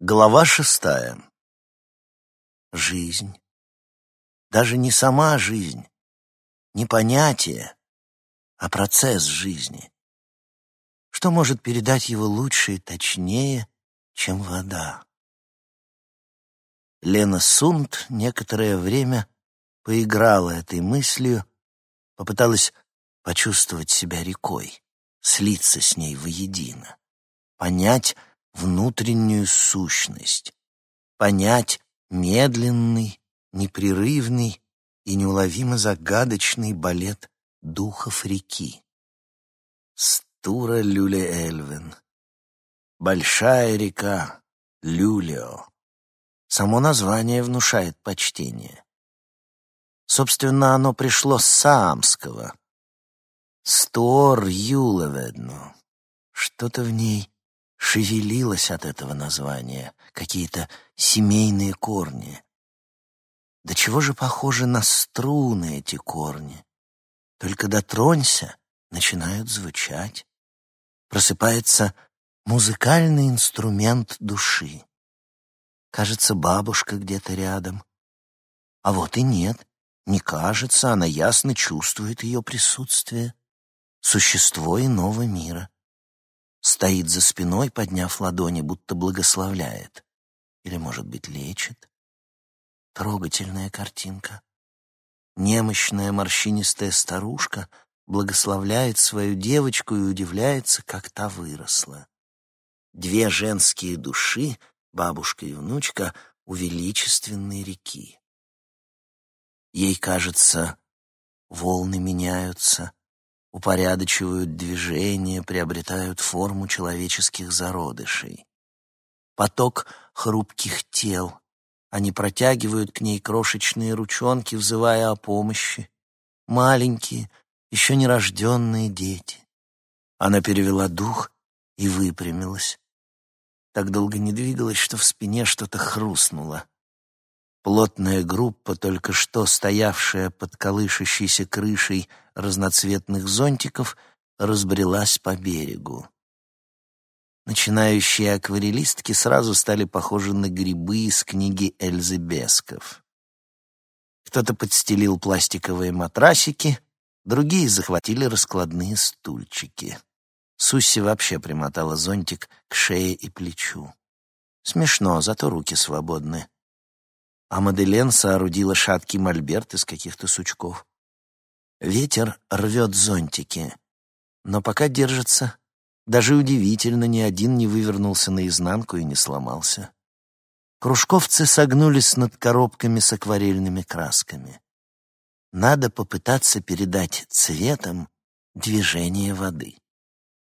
Глава шестая. Жизнь. Даже не сама жизнь, не понятие, а процесс жизни. Что может передать его лучше и точнее, чем вода? Лена Сунд некоторое время поиграла этой мыслью, попыталась почувствовать себя рекой, слиться с ней воедино, понять, внутреннюю сущность, понять медленный, непрерывный и неуловимо загадочный балет духов реки. Стура Люле Эльвен. Большая река Люлео. Само название внушает почтение. Собственно, оно пришло с саамского. Стор Юлеведну. Что-то в ней шевелилось от этого названия, какие-то семейные корни. Да чего же похожи на струны эти корни? Только дотронься, начинают звучать. Просыпается музыкальный инструмент души. Кажется, бабушка где-то рядом. А вот и нет, не кажется, она ясно чувствует ее присутствие. Существо иного мира стоит за спиной, подняв ладони, будто благословляет. Или, может быть, лечит. Трогательная картинка. Немощная морщинистая старушка благословляет свою девочку и удивляется, как та выросла. Две женские души, бабушка и внучка, у величественной реки. Ей кажется, волны меняются, упорядочивают движение, приобретают форму человеческих зародышей. Поток хрупких тел. Они протягивают к ней крошечные ручонки, взывая о помощи. Маленькие, еще нерожденные дети. Она перевела дух и выпрямилась. Так долго не двигалась, что в спине что-то хрустнуло. Плотная группа, только что стоявшая под колышащейся крышей разноцветных зонтиков, разбрелась по берегу. Начинающие акварелистки сразу стали похожи на грибы из книги Эльзы Бесков. Кто-то подстелил пластиковые матрасики, другие захватили раскладные стульчики. Сусси вообще примотала зонтик к шее и плечу. Смешно, зато руки свободны а Маделен соорудила шаткий мольберт из каких-то сучков. Ветер рвет зонтики, но пока держится. Даже удивительно, ни один не вывернулся наизнанку и не сломался. Кружковцы согнулись над коробками с акварельными красками. Надо попытаться передать цветом движение воды.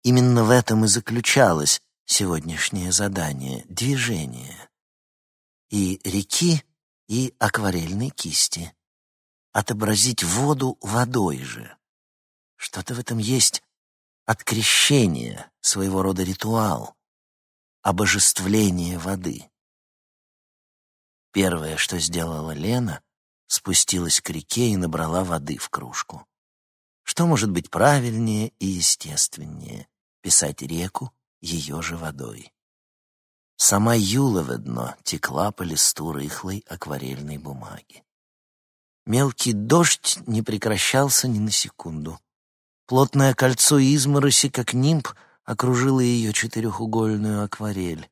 Именно в этом и заключалось сегодняшнее задание — движение. И реки и акварельной кисти. Отобразить воду водой же. Что-то в этом есть от крещения, своего рода ритуал, обожествление воды. Первое, что сделала Лена, спустилась к реке и набрала воды в кружку. Что может быть правильнее и естественнее — писать реку ее же водой? Сама Юла, видно, текла по листу рыхлой акварельной бумаги. Мелкий дождь не прекращался ни на секунду. Плотное кольцо измороси, как нимб, окружило ее четырехугольную акварель.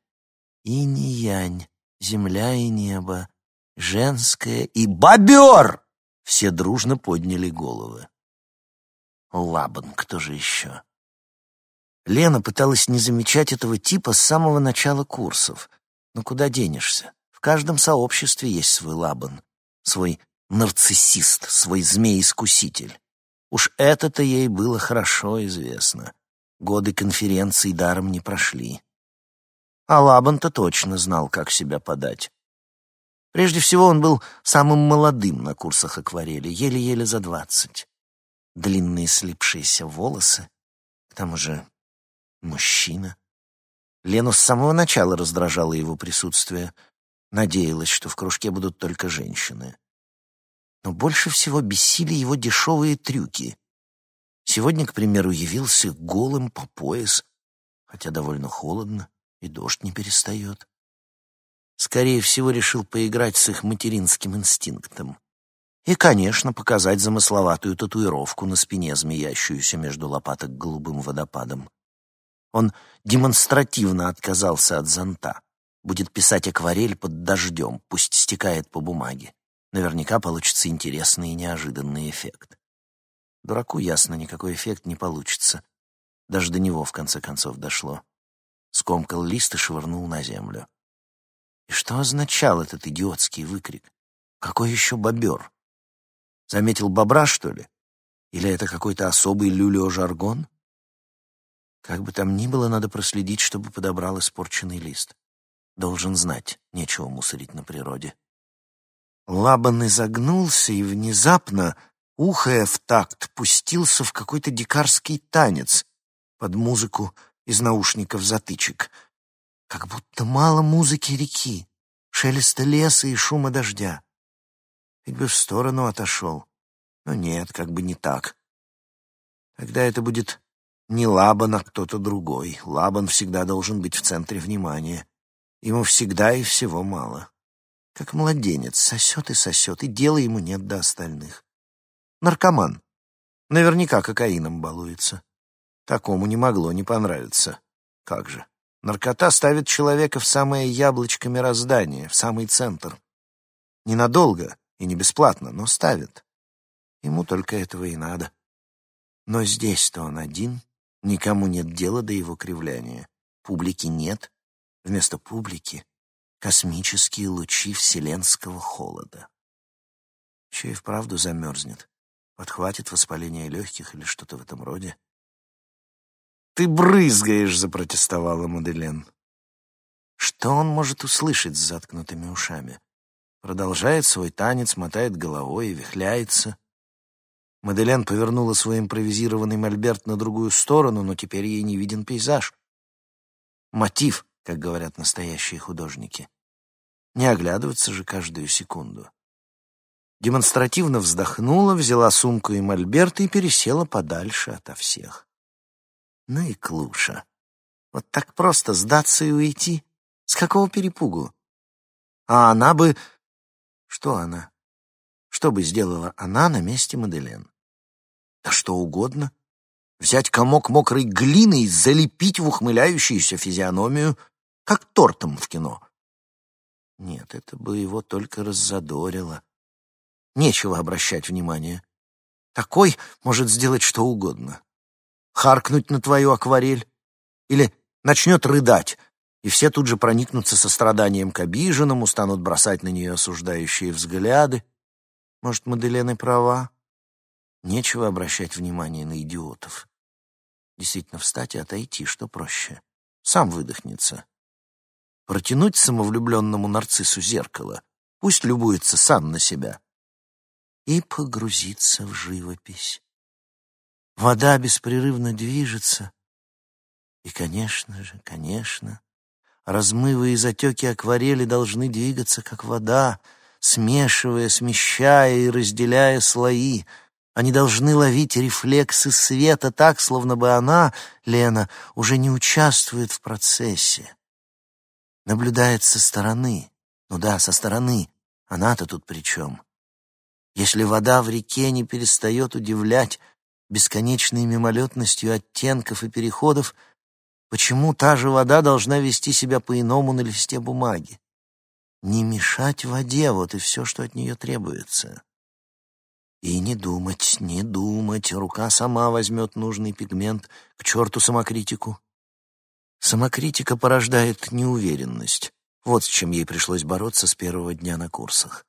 Инь-янь, земля и небо, женское и бобер! Все дружно подняли головы. Лабан, кто же еще? Лена пыталась не замечать этого типа с самого начала курсов. Но куда денешься? В каждом сообществе есть свой лабан, свой нарциссист, свой змей-искуситель. Уж это-то ей было хорошо известно. Годы конференций даром не прошли. А Лабан-то точно знал, как себя подать. Прежде всего, он был самым молодым на курсах акварели, еле-еле за двадцать. Длинные слипшиеся волосы, к тому же Мужчина. Лену с самого начала раздражало его присутствие. Надеялась, что в кружке будут только женщины. Но больше всего бесили его дешевые трюки. Сегодня, к примеру, явился голым по пояс, хотя довольно холодно, и дождь не перестает. Скорее всего, решил поиграть с их материнским инстинктом. И, конечно, показать замысловатую татуировку на спине, змеящуюся между лопаток голубым водопадом. Он демонстративно отказался от зонта. Будет писать акварель под дождем, пусть стекает по бумаге. Наверняка получится интересный и неожиданный эффект. Дураку ясно, никакой эффект не получится. Даже до него, в конце концов, дошло. Скомкал лист и швырнул на землю. И что означал этот идиотский выкрик? Какой еще бобер? Заметил бобра, что ли? Или это какой-то особый люлео-жаргон? Как бы там ни было, надо проследить, чтобы подобрал испорченный лист. Должен знать, нечего мусорить на природе. Лабан изогнулся и внезапно, ухая в такт, пустился в какой-то дикарский танец под музыку из наушников затычек. Как будто мало музыки реки, шелеста леса и шума дождя. Хоть бы в сторону отошел. Но нет, как бы не так. Тогда это будет не Лабан, а кто-то другой. Лабан всегда должен быть в центре внимания. Ему всегда и всего мало. Как младенец, сосет и сосет, и дела ему нет до остальных. Наркоман. Наверняка кокаином балуется. Такому не могло не понравиться. Как же. Наркота ставит человека в самое яблочко мироздания, в самый центр. Ненадолго и не бесплатно, но ставит. Ему только этого и надо. Но здесь-то он один, никому нет дела до его кривляния. Публики нет, Вместо публики — космические лучи вселенского холода. И вправду замерзнет, подхватит воспаление легких или что-то в этом роде. «Ты брызгаешь!» — запротестовала Маделен. Что он может услышать с заткнутыми ушами? Продолжает свой танец, мотает головой и вихляется. Маделен повернула свой импровизированный мольберт на другую сторону, но теперь ей не виден пейзаж. Мотив как говорят настоящие художники. Не оглядываться же каждую секунду. Демонстративно вздохнула, взяла сумку и мольберт и пересела подальше ото всех. Ну и клуша. Вот так просто сдаться и уйти? С какого перепугу? А она бы... Что она? Что бы сделала она на месте Маделен? Да что угодно. Взять комок мокрой глины и залепить в ухмыляющуюся физиономию как тортом в кино. Нет, это бы его только раззадорило. Нечего обращать внимание. Такой может сделать что угодно. Харкнуть на твою акварель. Или начнет рыдать, и все тут же проникнутся состраданием к обиженному, станут бросать на нее осуждающие взгляды. Может, Маделена права? Нечего обращать внимание на идиотов. Действительно, встать и отойти, что проще. Сам выдохнется протянуть самовлюбленному нарциссу зеркало, пусть любуется сам на себя, и погрузиться в живопись. Вода беспрерывно движется, и, конечно же, конечно, размывые затеки акварели должны двигаться, как вода, смешивая, смещая и разделяя слои. Они должны ловить рефлексы света так, словно бы она, Лена, уже не участвует в процессе наблюдает со стороны. Ну да, со стороны. Она-то тут при чем? Если вода в реке не перестает удивлять бесконечной мимолетностью оттенков и переходов, почему та же вода должна вести себя по-иному на листе бумаги? Не мешать воде — вот и все, что от нее требуется. И не думать, не думать, рука сама возьмет нужный пигмент, к черту самокритику. Самокритика порождает неуверенность. Вот с чем ей пришлось бороться с первого дня на курсах.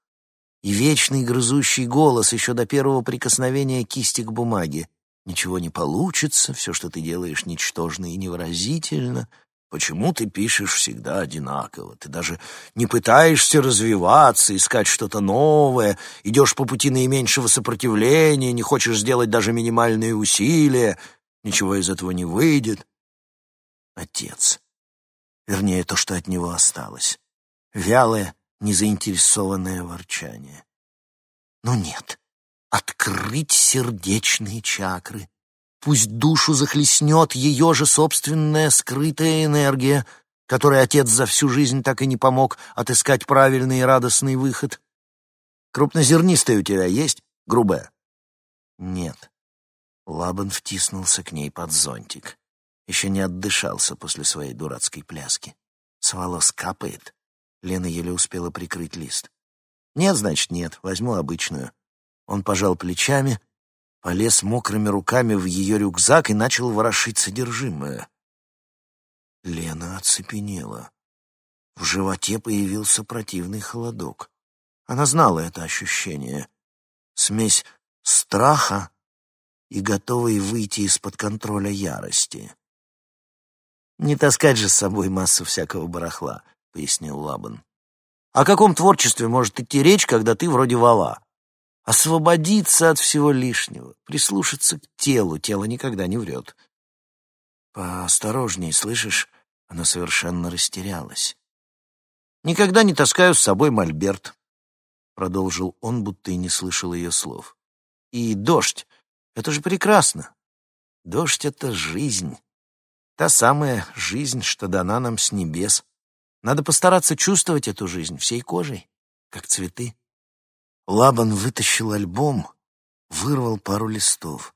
И вечный грызущий голос еще до первого прикосновения кисти к бумаге. «Ничего не получится, все, что ты делаешь, ничтожно и невыразительно. Почему ты пишешь всегда одинаково? Ты даже не пытаешься развиваться, искать что-то новое, идешь по пути наименьшего сопротивления, не хочешь сделать даже минимальные усилия. Ничего из этого не выйдет отец. Вернее, то, что от него осталось. Вялое, незаинтересованное ворчание. Но нет, открыть сердечные чакры. Пусть душу захлестнет ее же собственная скрытая энергия, которой отец за всю жизнь так и не помог отыскать правильный и радостный выход? Крупнозернистая у тебя есть, грубая? Нет. Лабан втиснулся к ней под зонтик. Еще не отдышался после своей дурацкой пляски. С волос капает. Лена еле успела прикрыть лист. Нет, значит, нет, возьму обычную. Он пожал плечами, полез мокрыми руками в ее рюкзак и начал ворошить содержимое. Лена оцепенела. В животе появился противный холодок. Она знала это ощущение. Смесь страха и готовой выйти из-под контроля ярости. «Не таскать же с собой массу всякого барахла», — пояснил Лабан. «О каком творчестве может идти речь, когда ты вроде вала? Освободиться от всего лишнего, прислушаться к телу, тело никогда не врет». «Поосторожней, слышишь?» Она совершенно растерялась. «Никогда не таскаю с собой мольберт», — продолжил он, будто и не слышал ее слов. «И дождь. Это же прекрасно. Дождь — это жизнь. Та самая жизнь, что дана нам с небес. Надо постараться чувствовать эту жизнь всей кожей, как цветы. Лабан вытащил альбом, вырвал пару листов.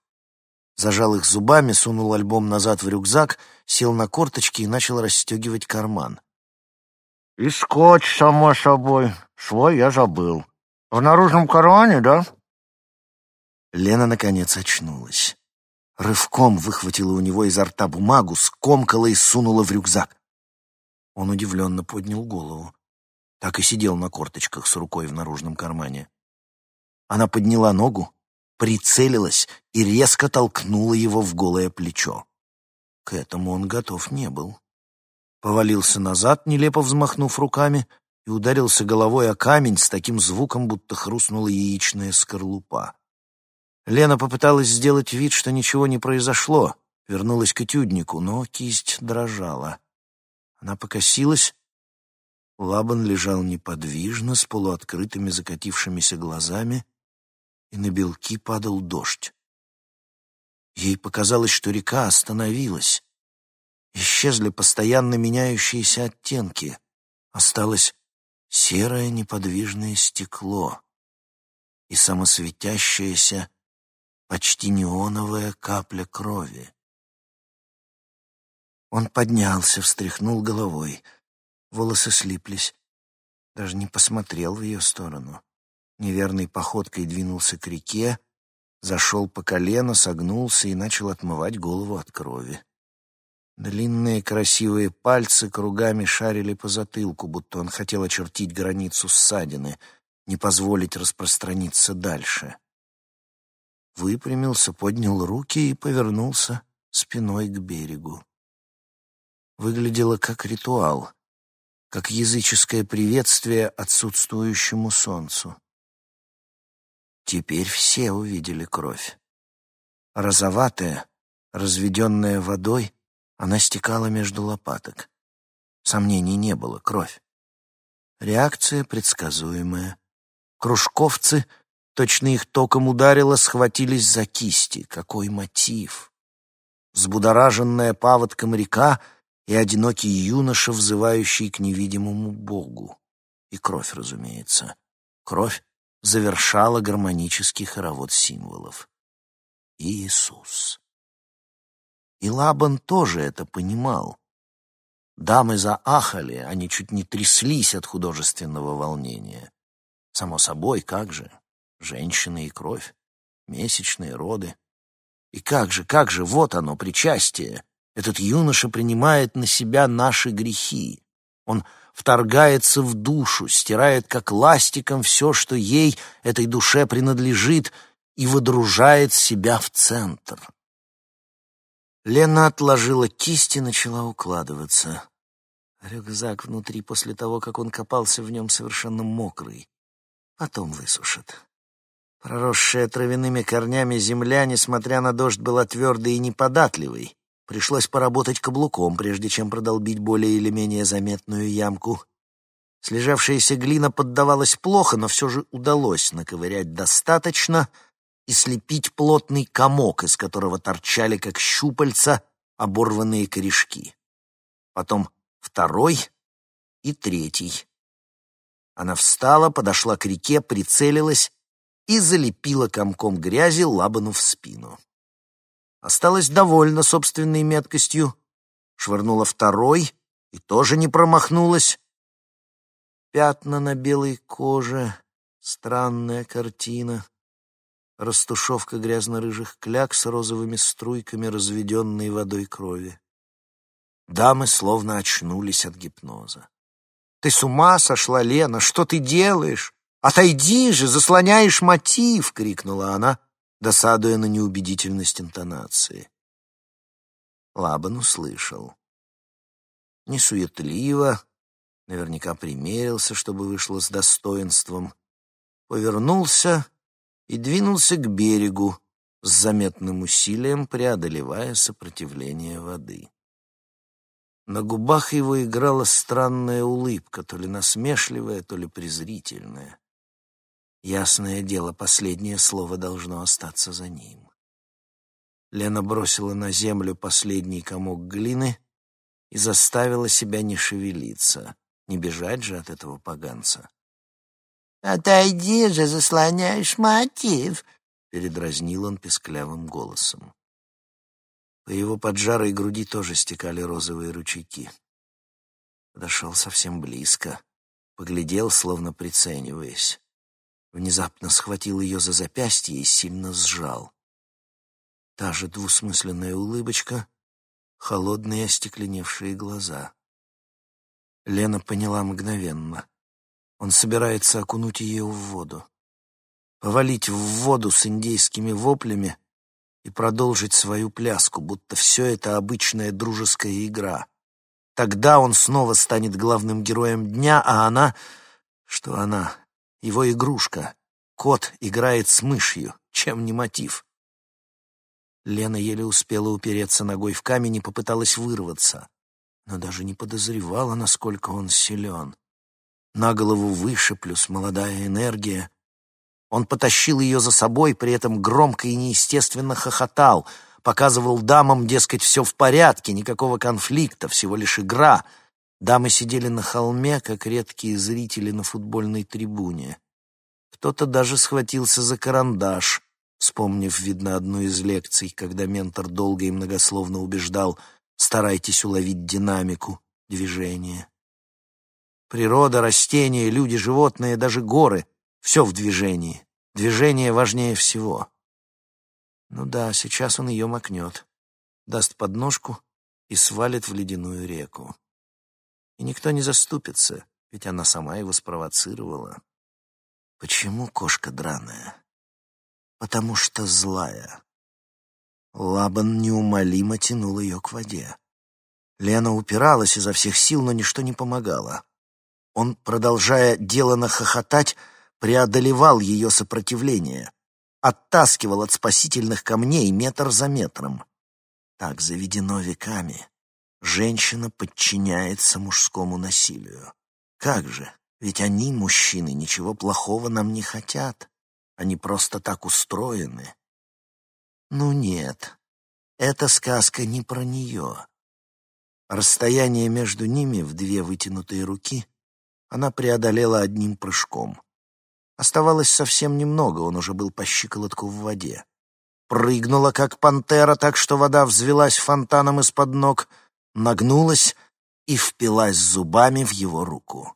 Зажал их зубами, сунул альбом назад в рюкзак, сел на корточки и начал расстегивать карман. «И скотч, само собой. Свой я забыл. В наружном кармане, да?» Лена, наконец, очнулась. Рывком выхватила у него изо рта бумагу, скомкала и сунула в рюкзак. Он удивленно поднял голову. Так и сидел на корточках с рукой в наружном кармане. Она подняла ногу, прицелилась и резко толкнула его в голое плечо. К этому он готов не был. Повалился назад, нелепо взмахнув руками, и ударился головой о камень с таким звуком, будто хрустнула яичная скорлупа. Лена попыталась сделать вид, что ничего не произошло, вернулась к этюднику, но кисть дрожала. Она покосилась. Лабан лежал неподвижно, с полуоткрытыми закатившимися глазами, и на белки падал дождь. Ей показалось, что река остановилась. Исчезли постоянно меняющиеся оттенки. Осталось серое неподвижное стекло и самосветящаяся почти неоновая капля крови. Он поднялся, встряхнул головой. Волосы слиплись. Даже не посмотрел в ее сторону. Неверной походкой двинулся к реке, зашел по колено, согнулся и начал отмывать голову от крови. Длинные красивые пальцы кругами шарили по затылку, будто он хотел очертить границу ссадины, не позволить распространиться дальше выпрямился, поднял руки и повернулся спиной к берегу. Выглядело как ритуал, как языческое приветствие отсутствующему солнцу. Теперь все увидели кровь. Розоватая, разведенная водой, она стекала между лопаток. Сомнений не было, кровь. Реакция предсказуемая. Кружковцы Точно их током ударило, схватились за кисти. Какой мотив! Взбудораженная паводком река и одинокий юноша, взывающий к невидимому богу. И кровь, разумеется. Кровь завершала гармонический хоровод символов. Иисус. И Лабан тоже это понимал. Дамы заахали, они чуть не тряслись от художественного волнения. Само собой, как же, Женщины и кровь, месячные роды. И как же, как же, вот оно, причастие. Этот юноша принимает на себя наши грехи. Он вторгается в душу, стирает как ластиком все, что ей, этой душе, принадлежит, и водружает себя в центр. Лена отложила кисть и начала укладываться. Рюкзак внутри после того, как он копался в нем совершенно мокрый. Потом высушит. Проросшая травяными корнями земля, несмотря на дождь, была твердой и неподатливой. Пришлось поработать каблуком, прежде чем продолбить более или менее заметную ямку. Слежавшаяся глина поддавалась плохо, но все же удалось наковырять достаточно и слепить плотный комок, из которого торчали, как щупальца, оборванные корешки. Потом второй и третий. Она встала, подошла к реке, прицелилась и залепила комком грязи Лабану в спину. Осталась довольна собственной меткостью, швырнула второй и тоже не промахнулась. Пятна на белой коже, странная картина. Растушевка грязно-рыжих кляк с розовыми струйками разведенной водой крови. Дамы словно очнулись от гипноза. «Ты с ума сошла, Лена? Что ты делаешь? Отойди же, заслоняешь мотив!» — крикнула она, досадуя на неубедительность интонации. Лабан услышал. Несуетливо, наверняка примерился, чтобы вышло с достоинством, повернулся и двинулся к берегу, с заметным усилием преодолевая сопротивление воды. На губах его играла странная улыбка, то ли насмешливая, то ли презрительная. Ясное дело, последнее слово должно остаться за ним. Лена бросила на землю последний комок глины и заставила себя не шевелиться, не бежать же от этого поганца. «Отойди же, заслоняешь мотив!» — передразнил он песклявым голосом. По его поджарой груди тоже стекали розовые ручейки. Подошел совсем близко, поглядел, словно прицениваясь. Внезапно схватил ее за запястье и сильно сжал. Та же двусмысленная улыбочка, холодные остекленевшие глаза. Лена поняла мгновенно. Он собирается окунуть ее в воду. Повалить в воду с индейскими воплями и продолжить свою пляску, будто все это обычная дружеская игра. Тогда он снова станет главным героем дня, а она... Что она? Его игрушка. Кот играет с мышью. Чем не мотив? Лена еле успела упереться ногой в камень и попыталась вырваться, но даже не подозревала, насколько он силен на голову выше, плюс молодая энергия. Он потащил ее за собой, при этом громко и неестественно хохотал, показывал дамам, дескать, все в порядке, никакого конфликта, всего лишь игра. Дамы сидели на холме, как редкие зрители на футбольной трибуне. Кто-то даже схватился за карандаш, вспомнив, видно, одну из лекций, когда ментор долго и многословно убеждал «старайтесь уловить динамику движения». Природа, растения, люди, животные, даже горы — все в движении. Движение важнее всего. Ну да, сейчас он ее макнет, даст подножку и свалит в ледяную реку. Никто не заступится, ведь она сама его спровоцировала. Почему кошка драная? Потому что злая. Лабан неумолимо тянул ее к воде. Лена упиралась изо всех сил, но ничто не помогало. Он, продолжая делано хохотать, преодолевал ее сопротивление, оттаскивал от спасительных камней метр за метром. Так заведено веками. Женщина подчиняется мужскому насилию. Как же? Ведь они, мужчины, ничего плохого нам не хотят. Они просто так устроены. Ну нет, эта сказка не про нее. Расстояние между ними в две вытянутые руки она преодолела одним прыжком. Оставалось совсем немного, он уже был по щиколотку в воде. Прыгнула, как пантера, так что вода взвелась фонтаном из-под ног, нагнулась и впилась зубами в его руку.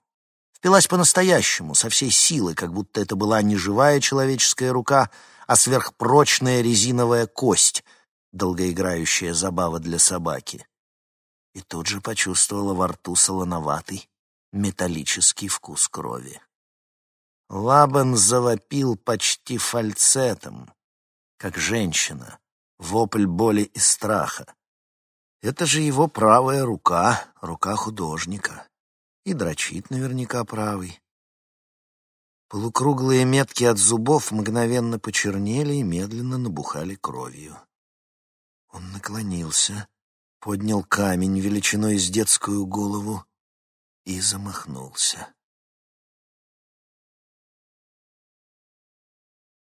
Впилась по-настоящему, со всей силы, как будто это была не живая человеческая рука, а сверхпрочная резиновая кость, долгоиграющая забава для собаки. И тут же почувствовала во рту солоноватый, металлический вкус крови. Лабан завопил почти фальцетом, как женщина, вопль боли и страха. Это же его правая рука, рука художника. И дрочит наверняка правый. Полукруглые метки от зубов мгновенно почернели и медленно набухали кровью. Он наклонился, поднял камень величиной с детскую голову, и замахнулся.